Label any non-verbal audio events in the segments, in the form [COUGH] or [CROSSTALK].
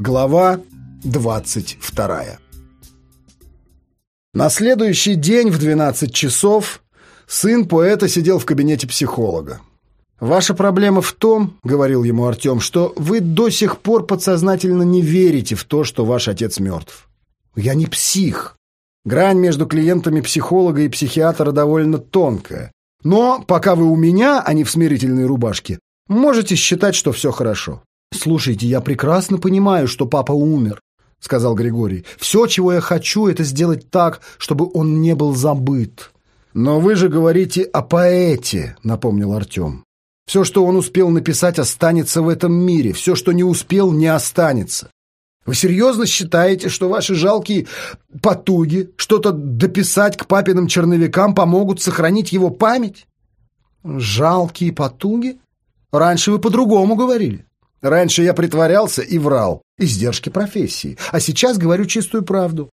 Глава 22 На следующий день в 12 часов сын поэта сидел в кабинете психолога. «Ваша проблема в том, — говорил ему Артем, — что вы до сих пор подсознательно не верите в то, что ваш отец мертв. Я не псих. Грань между клиентами психолога и психиатра довольно тонкая. Но пока вы у меня, а не в смирительной рубашке, можете считать, что все хорошо. «Слушайте, я прекрасно понимаю, что папа умер», — сказал Григорий. «Все, чего я хочу, это сделать так, чтобы он не был забыт». «Но вы же говорите о поэте», — напомнил Артем. «Все, что он успел написать, останется в этом мире. Все, что не успел, не останется. Вы серьезно считаете, что ваши жалкие потуги что-то дописать к папиным черновикам помогут сохранить его память?» «Жалкие потуги? Раньше вы по-другому говорили». Раньше я притворялся и врал. Издержки профессии. А сейчас говорю чистую правду.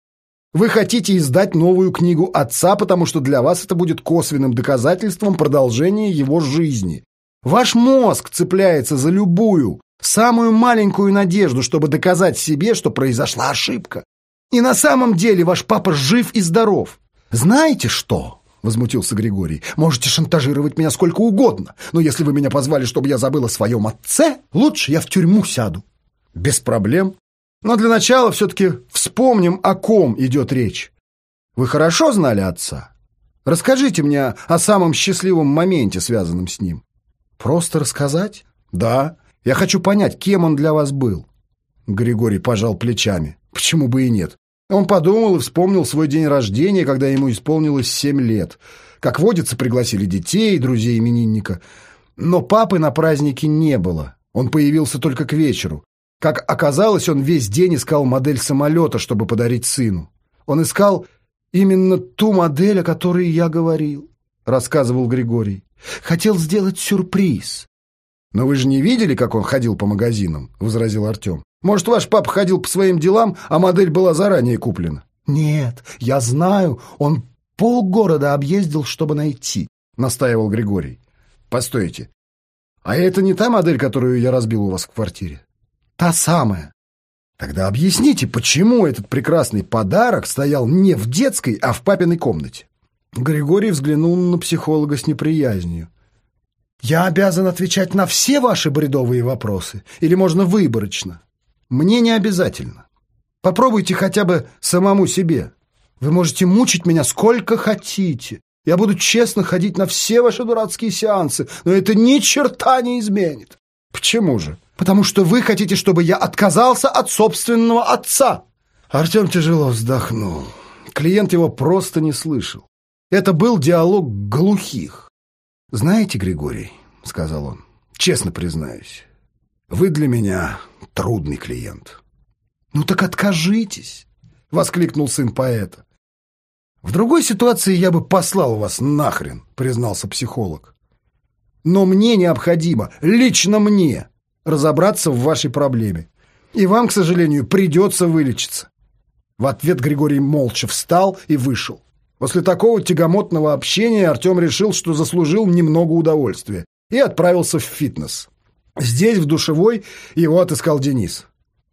Вы хотите издать новую книгу отца, потому что для вас это будет косвенным доказательством продолжения его жизни. Ваш мозг цепляется за любую, самую маленькую надежду, чтобы доказать себе, что произошла ошибка. И на самом деле ваш папа жив и здоров. Знаете что? — возмутился Григорий. «Можете шантажировать меня сколько угодно, но если вы меня позвали, чтобы я забыл о своем отце, лучше я в тюрьму сяду». «Без проблем. Но для начала все-таки вспомним, о ком идет речь. Вы хорошо знали отца? Расскажите мне о самом счастливом моменте, связанном с ним». «Просто рассказать?» «Да. Я хочу понять, кем он для вас был». Григорий пожал плечами. «Почему бы и нет? Он подумал и вспомнил свой день рождения, когда ему исполнилось семь лет. Как водится, пригласили детей, друзей именинника. Но папы на празднике не было. Он появился только к вечеру. Как оказалось, он весь день искал модель самолета, чтобы подарить сыну. Он искал именно ту модель, о которой я говорил, рассказывал Григорий. Хотел сделать сюрприз. «Но вы же не видели, как он ходил по магазинам?» — возразил Артем. Может, ваш папа ходил по своим делам, а модель была заранее куплена? Нет, я знаю, он полгорода объездил, чтобы найти, настаивал Григорий. Постойте, а это не та модель, которую я разбил у вас в квартире? Та самая. Тогда объясните, почему этот прекрасный подарок стоял не в детской, а в папиной комнате? Григорий взглянул на психолога с неприязнью. «Я обязан отвечать на все ваши бредовые вопросы? Или можно выборочно?» Мне не обязательно. Попробуйте хотя бы самому себе. Вы можете мучить меня сколько хотите. Я буду честно ходить на все ваши дурацкие сеансы, но это ни черта не изменит. Почему же? Потому что вы хотите, чтобы я отказался от собственного отца. Артем тяжело вздохнул. Клиент его просто не слышал. Это был диалог глухих. «Знаете, Григорий, — сказал он, — честно признаюсь, вы для меня трудный клиент. Ну так откажитесь, воскликнул сын поэта. В другой ситуации я бы послал вас нахрен, признался психолог. Но мне необходимо, лично мне, разобраться в вашей проблеме. И вам, к сожалению, придется вылечиться. В ответ Григорий молча встал и вышел. После такого тягомотного общения Артем решил, что заслужил немного удовольствия, и отправился в фитнес. Здесь, в душевой, его отыскал Денис.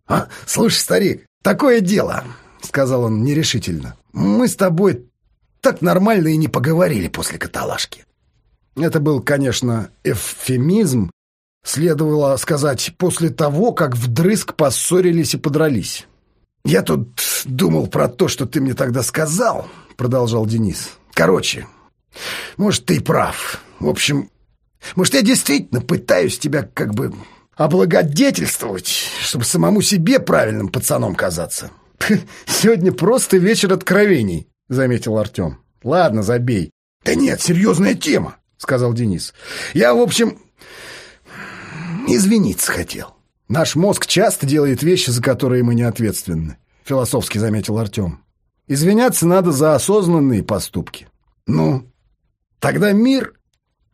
«А, слушай, старик, такое дело», — сказал он нерешительно. «Мы с тобой так нормально и не поговорили после каталажки». Это был, конечно, эвфемизм. Следовало сказать, после того, как вдрызг поссорились и подрались. «Я тут думал про то, что ты мне тогда сказал», — продолжал Денис. «Короче, может, ты прав. В общем, может, я действительно пытаюсь тебя как бы облагодетельствовать, чтобы самому себе правильным пацаном казаться. [LAUGHS] Сегодня просто вечер откровений, заметил Артем. Ладно, забей. Да нет, серьезная тема, сказал Денис. Я, в общем, извиниться хотел. Наш мозг часто делает вещи, за которые мы не ответственны, философски заметил Артем. Извиняться надо за осознанные поступки. Ну, тогда мир,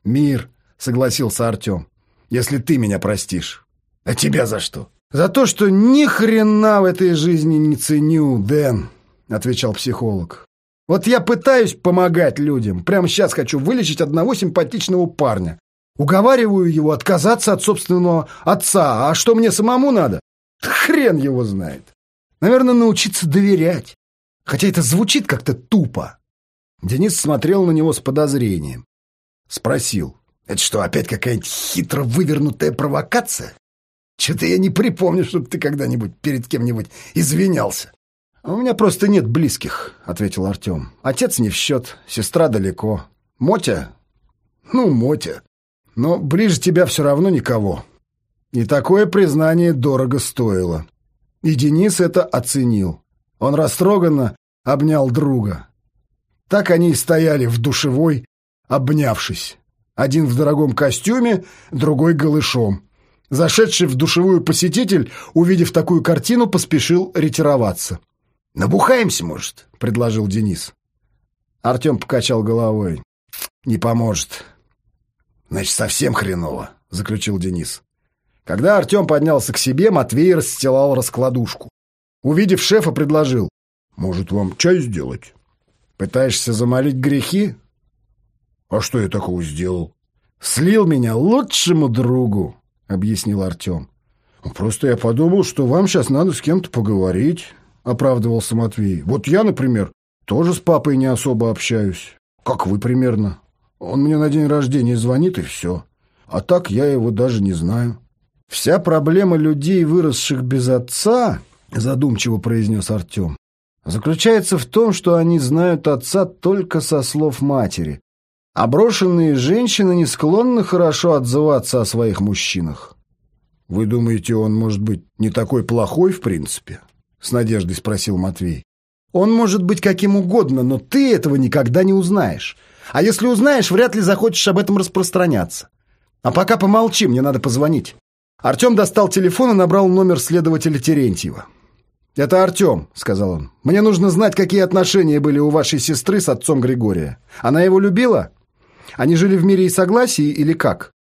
мир, согласился Артем. «Если ты меня простишь». «А тебя за что?» «За то, что ни хрена в этой жизни не ценю, Дэн», — отвечал психолог. «Вот я пытаюсь помогать людям. Прямо сейчас хочу вылечить одного симпатичного парня. Уговариваю его отказаться от собственного отца. А что мне самому надо? Хрен его знает. Наверное, научиться доверять. Хотя это звучит как-то тупо. Денис смотрел на него с подозрением. Спросил. Это что, опять какая-нибудь хитро вывернутая провокация? Что-то я не припомню, чтобы ты когда-нибудь перед кем-нибудь извинялся. «У меня просто нет близких», — ответил Артем. «Отец не в счет, сестра далеко. Мотя? Ну, Мотя. Но ближе тебя все равно никого». И такое признание дорого стоило. И Денис это оценил. Он растроганно обнял друга. Так они и стояли в душевой, обнявшись. Один в дорогом костюме, другой голышом. Зашедший в душевую посетитель, увидев такую картину, поспешил ретироваться. «Набухаемся, может?» — предложил Денис. Артем покачал головой. «Не поможет». «Значит, совсем хреново», — заключил Денис. Когда Артем поднялся к себе, Матвей расстилал раскладушку. Увидев шефа, предложил. «Может, вам чай сделать?» «Пытаешься замолить грехи?» «А что я такого сделал?» «Слил меня лучшему другу», — объяснил Артем. «Просто я подумал, что вам сейчас надо с кем-то поговорить», — оправдывался Матвей. «Вот я, например, тоже с папой не особо общаюсь. Как вы примерно. Он мне на день рождения звонит, и все. А так я его даже не знаю». «Вся проблема людей, выросших без отца», — задумчиво произнес Артем, заключается в том, что они знают отца только со слов матери. А брошенные женщины не склонны хорошо отзываться о своих мужчинах. «Вы думаете, он может быть не такой плохой в принципе?» — с надеждой спросил Матвей. «Он может быть каким угодно, но ты этого никогда не узнаешь. А если узнаешь, вряд ли захочешь об этом распространяться. А пока помолчи, мне надо позвонить». Артем достал телефон и набрал номер следователя Терентьева. «Это Артем», — сказал он. «Мне нужно знать, какие отношения были у вашей сестры с отцом Григория. Она его любила? Они жили в мире и согласии или как?»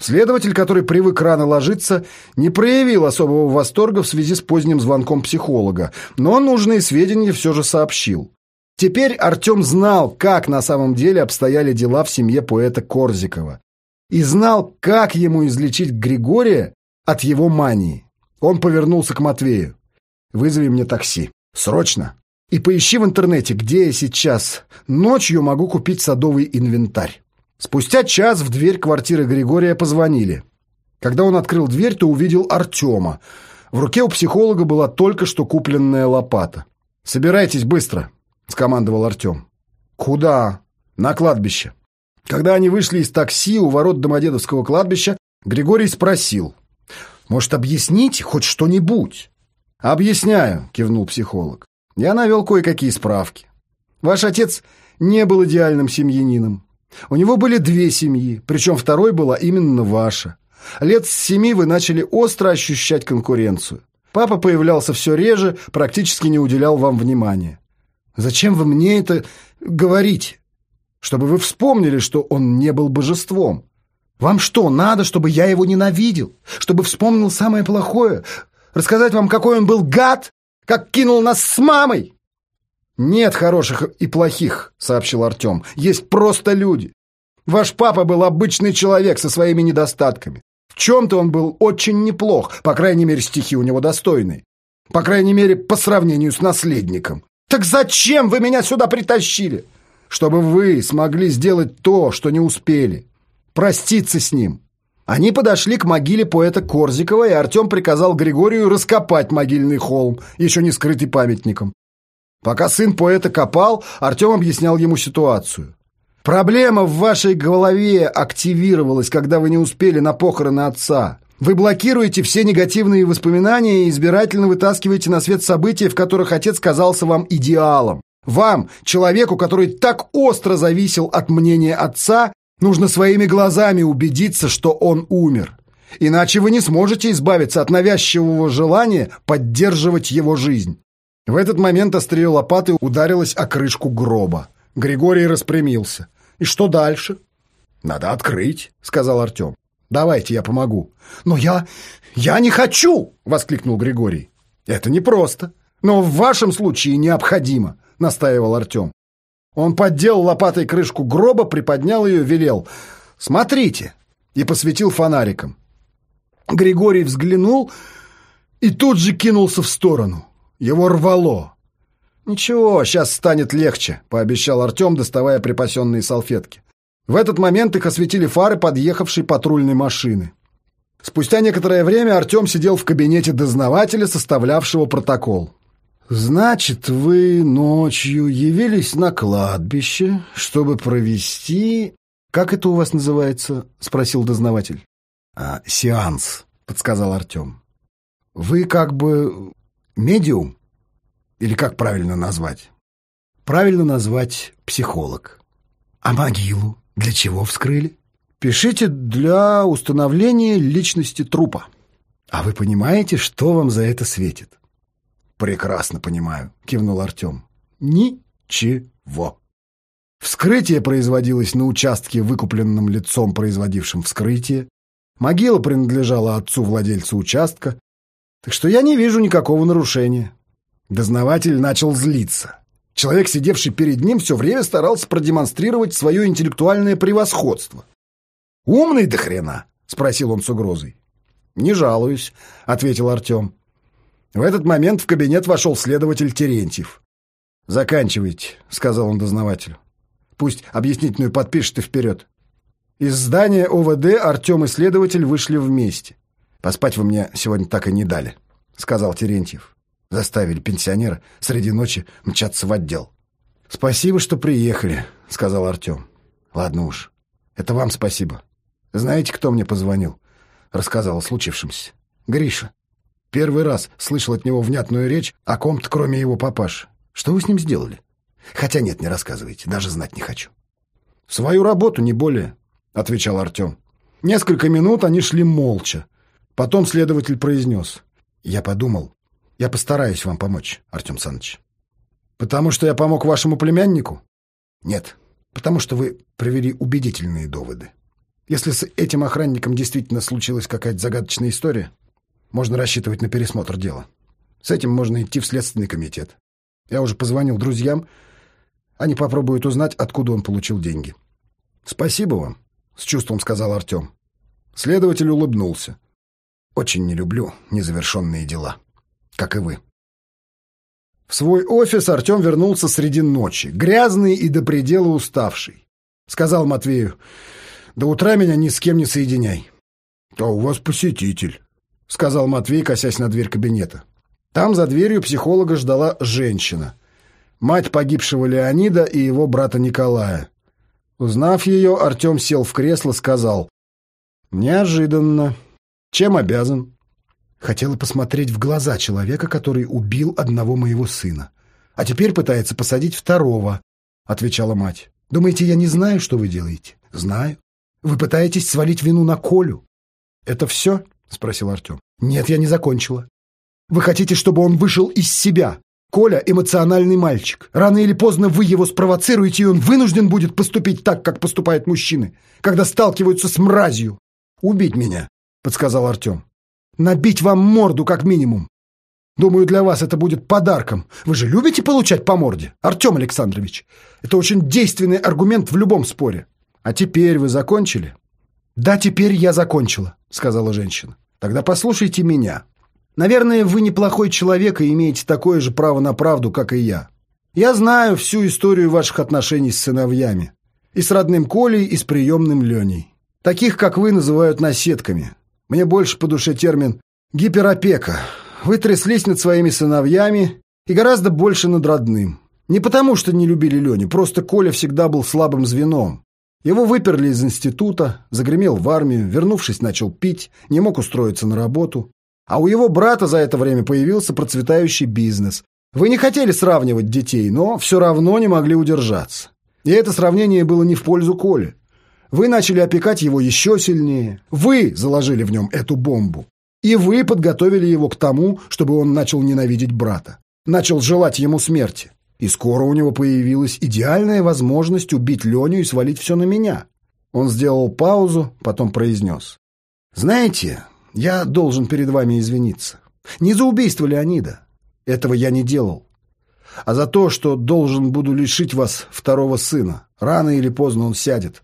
Следователь, который привык рано ложиться, не проявил особого восторга в связи с поздним звонком психолога, но нужные сведения все же сообщил. Теперь Артем знал, как на самом деле обстояли дела в семье поэта Корзикова и знал, как ему излечить Григория от его мании. Он повернулся к Матвею. «Вызови мне такси. Срочно. И поищи в интернете, где я сейчас ночью могу купить садовый инвентарь». Спустя час в дверь квартиры Григория позвонили. Когда он открыл дверь, то увидел Артема. В руке у психолога была только что купленная лопата. «Собирайтесь быстро», — скомандовал Артем. «Куда?» «На кладбище». Когда они вышли из такси у ворот Домодедовского кладбища, Григорий спросил. «Может, объясните хоть что-нибудь?» «Объясняю», — кивнул психолог. «Я навел кое-какие справки. Ваш отец не был идеальным семьянином. У него были две семьи, причем второй была именно ваша. Лет с семи вы начали остро ощущать конкуренцию. Папа появлялся все реже, практически не уделял вам внимания. Зачем вы мне это говорите? чтобы вы вспомнили, что он не был божеством. Вам что, надо, чтобы я его ненавидел? Чтобы вспомнил самое плохое? Рассказать вам, какой он был гад? Как кинул нас с мамой? Нет хороших и плохих, сообщил Артем. Есть просто люди. Ваш папа был обычный человек со своими недостатками. В чем-то он был очень неплох, по крайней мере, стихи у него достойные. По крайней мере, по сравнению с наследником. Так зачем вы меня сюда притащили? чтобы вы смогли сделать то, что не успели. Проститься с ним. Они подошли к могиле поэта Корзикова, и Артем приказал Григорию раскопать могильный холм, еще не скрытый памятником. Пока сын поэта копал, Артем объяснял ему ситуацию. «Проблема в вашей голове активировалась, когда вы не успели на похороны отца. Вы блокируете все негативные воспоминания и избирательно вытаскиваете на свет события, в которых отец казался вам идеалом. Вам, человеку, который так остро зависел от мнения отца, нужно своими глазами убедиться, что он умер. Иначе вы не сможете избавиться от навязчивого желания поддерживать его жизнь. В этот момент острие лопаты ударилось о крышку гроба. Григорий распрямился. «И что дальше?» «Надо открыть», — сказал Артем. «Давайте я помогу». «Но я... я не хочу!» — воскликнул Григорий. «Это непросто, но в вашем случае необходимо. — настаивал Артем. Он поддел лопатой крышку гроба, приподнял ее, велел. «Смотрите!» и посветил фонариком. Григорий взглянул и тут же кинулся в сторону. Его рвало. «Ничего, сейчас станет легче», — пообещал Артем, доставая припасенные салфетки. В этот момент их осветили фары подъехавшей патрульной машины. Спустя некоторое время Артем сидел в кабинете дознавателя, составлявшего протокол. «Значит, вы ночью явились на кладбище, чтобы провести...» «Как это у вас называется?» — спросил дознаватель. «А, «Сеанс», — подсказал Артем. «Вы как бы медиум? Или как правильно назвать?» «Правильно назвать психолог». «А могилу для чего вскрыли?» Пишите для установления личности трупа. А вы понимаете, что вам за это светит? Прекрасно понимаю, кивнул Артем. Ничего. Вскрытие производилось на участке, выкупленном лицом, производившим вскрытие. Могила принадлежала отцу-владельцу участка. Так что я не вижу никакого нарушения. Дознаватель начал злиться. Человек, сидевший перед ним, все время старался продемонстрировать свое интеллектуальное превосходство. «Умный до хрена?» — спросил он с угрозой. «Не жалуюсь», — ответил Артем. В этот момент в кабинет вошел следователь Терентьев. «Заканчивайте», — сказал он дознавателю. «Пусть объяснительную подпишет и вперед». Из здания ОВД Артем и следователь вышли вместе. «Поспать вы мне сегодня так и не дали», — сказал Терентьев. Заставили пенсионера среди ночи мчаться в отдел. «Спасибо, что приехали», — сказал Артем. «Ладно уж, это вам спасибо. Знаете, кто мне позвонил? Рассказал о случившемся. Гриша. Первый раз слышал от него внятную речь о ком-то, кроме его папаши. Что вы с ним сделали? Хотя нет, не рассказывайте, даже знать не хочу. Свою работу, не более, отвечал Артем. Несколько минут они шли молча. Потом следователь произнес. Я подумал, я постараюсь вам помочь, Артем Саныч. Потому что я помог вашему племяннику? Нет, потому что вы привели убедительные доводы. Если с этим охранником действительно случилась какая-то загадочная история, можно рассчитывать на пересмотр дела. С этим можно идти в Следственный комитет. Я уже позвонил друзьям. Они попробуют узнать, откуда он получил деньги. «Спасибо вам», — с чувством сказал Артем. Следователь улыбнулся. «Очень не люблю незавершенные дела, как и вы». В свой офис Артем вернулся среди ночи, грязный и до предела уставший. Сказал Матвею, до утра меня ни с кем не соединяй. — А у вас посетитель, — сказал Матвей, косясь на дверь кабинета. Там за дверью психолога ждала женщина. Мать погибшего Леонида и его брата Николая. Узнав ее, Артем сел в кресло, сказал. «Неожиданно. Чем обязан?» Хотела посмотреть в глаза человека, который убил одного моего сына. А теперь пытается посадить второго, — отвечала мать. «Думаете, я не знаю, что вы делаете?» «Знаю. Вы пытаетесь свалить вину на Колю. Это все? Спросил Артем. Нет, я не закончила. Вы хотите, чтобы он вышел из себя. Коля — эмоциональный мальчик. Рано или поздно вы его спровоцируете, и он вынужден будет поступить так, как поступают мужчины, когда сталкиваются с мразью. «Убить меня», — подсказал Артем. «Набить вам морду, как минимум. Думаю, для вас это будет подарком. Вы же любите получать по морде, Артем Александрович? Это очень действенный аргумент в любом споре. «А теперь вы закончили?» «Да, теперь я закончила», — сказала женщина. «Тогда послушайте меня. Наверное, вы неплохой человек и имеете такое же право на правду, как и я. Я знаю всю историю ваших отношений с сыновьями. И с родным Колей, и с приемным Леней. Таких, как вы, называют наседками. Мне больше по душе термин «гиперопека». Вы тряслись над своими сыновьями и гораздо больше над родным. Не потому, что не любили Леню, просто Коля всегда был слабым звеном. Его выперли из института, загремел в армию, вернувшись, начал пить, не мог устроиться на работу. А у его брата за это время появился процветающий бизнес. Вы не хотели сравнивать детей, но все равно не могли удержаться. И это сравнение было не в пользу Коли. Вы начали опекать его еще сильнее. Вы заложили в нем эту бомбу. И вы подготовили его к тому, чтобы он начал ненавидеть брата. Начал желать ему смерти. И скоро у него появилась идеальная возможность убить Леню и свалить все на меня. Он сделал паузу, потом произнес. «Знаете, я должен перед вами извиниться. Не за убийство Леонида. Этого я не делал. А за то, что должен буду лишить вас второго сына. Рано или поздно он сядет.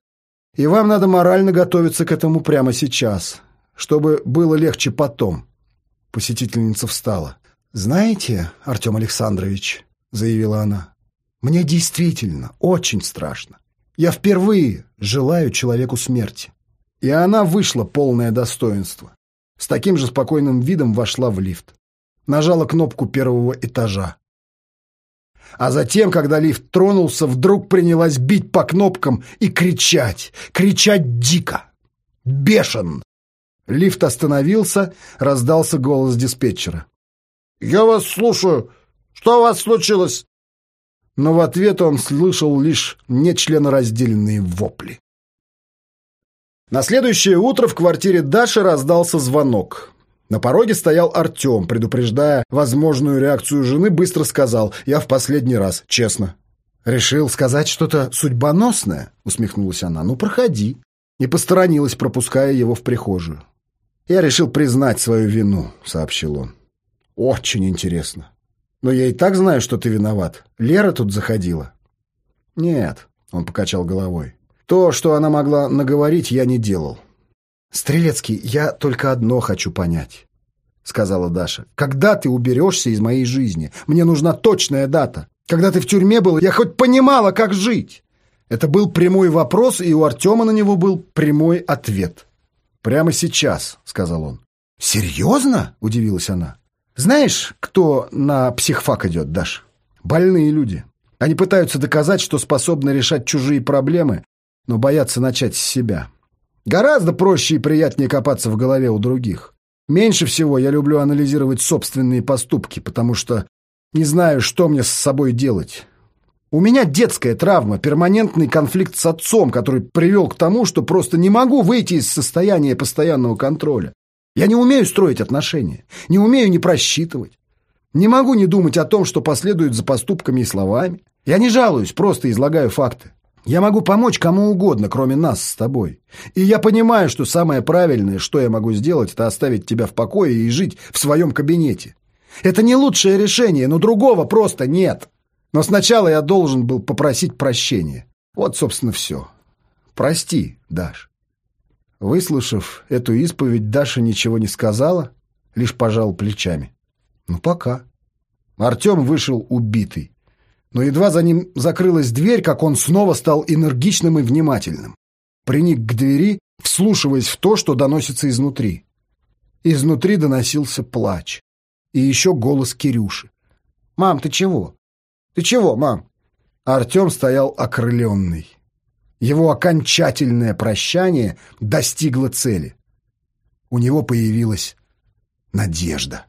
И вам надо морально готовиться к этому прямо сейчас, чтобы было легче потом. Посетительница встала. «Знаете, Артем Александрович», — заявила она, — «мне действительно очень страшно. Я впервые желаю человеку смерти». И она вышла полное достоинство. С таким же спокойным видом вошла в лифт. Нажала кнопку первого этажа. А затем, когда лифт тронулся, вдруг принялась бить по кнопкам и кричать. Кричать дико. Бешен. Лифт остановился, раздался голос диспетчера. «Я вас слушаю. Что у вас случилось?» Но в ответ он слышал лишь нечленораздельные вопли. На следующее утро в квартире Даши раздался звонок. На пороге стоял Артем, предупреждая возможную реакцию жены, быстро сказал «Я в последний раз, честно». «Решил сказать что-то судьбоносное?» — усмехнулась она. «Ну, проходи». И посторонилась, пропуская его в прихожую. «Я решил признать свою вину», — сообщил он. «Очень интересно. Но я и так знаю, что ты виноват. Лера тут заходила». «Нет», — он покачал головой. «То, что она могла наговорить, я не делал. «Стрелецкий, я только одно хочу понять», — сказала Даша. «Когда ты уберешься из моей жизни? Мне нужна точная дата. Когда ты в тюрьме был, я хоть понимала, как жить». Это был прямой вопрос, и у Артема на него был прямой ответ. «Прямо сейчас», — сказал он. «Серьезно?» — удивилась она. «Знаешь, кто на психфак идет, Даш? Больные люди. Они пытаются доказать, что способны решать чужие проблемы, но боятся начать с себя. Гораздо проще и приятнее копаться в голове у других. Меньше всего я люблю анализировать собственные поступки, потому что не знаю, что мне с собой делать. У меня детская травма, перманентный конфликт с отцом, который привел к тому, что просто не могу выйти из состояния постоянного контроля. Я не умею строить отношения, не умею не просчитывать. Не могу не думать о том, что последует за поступками и словами. Я не жалуюсь, просто излагаю факты. Я могу помочь кому угодно, кроме нас с тобой. И я понимаю, что самое правильное, что я могу сделать, это оставить тебя в покое и жить в своем кабинете. Это не лучшее решение, но другого просто нет. Но сначала я должен был попросить прощения. Вот, собственно, все. Прости, Даш. Выслушав эту исповедь, Даша ничего не сказала, лишь пожал плечами. Ну, пока. Артем вышел убитый но едва за ним закрылась дверь, как он снова стал энергичным и внимательным. Приник к двери, вслушиваясь в то, что доносится изнутри. Изнутри доносился плач. И еще голос Кирюши. «Мам, ты чего? Ты чего, мам?» Артем стоял окрыленный. Его окончательное прощание достигло цели. У него появилась надежда.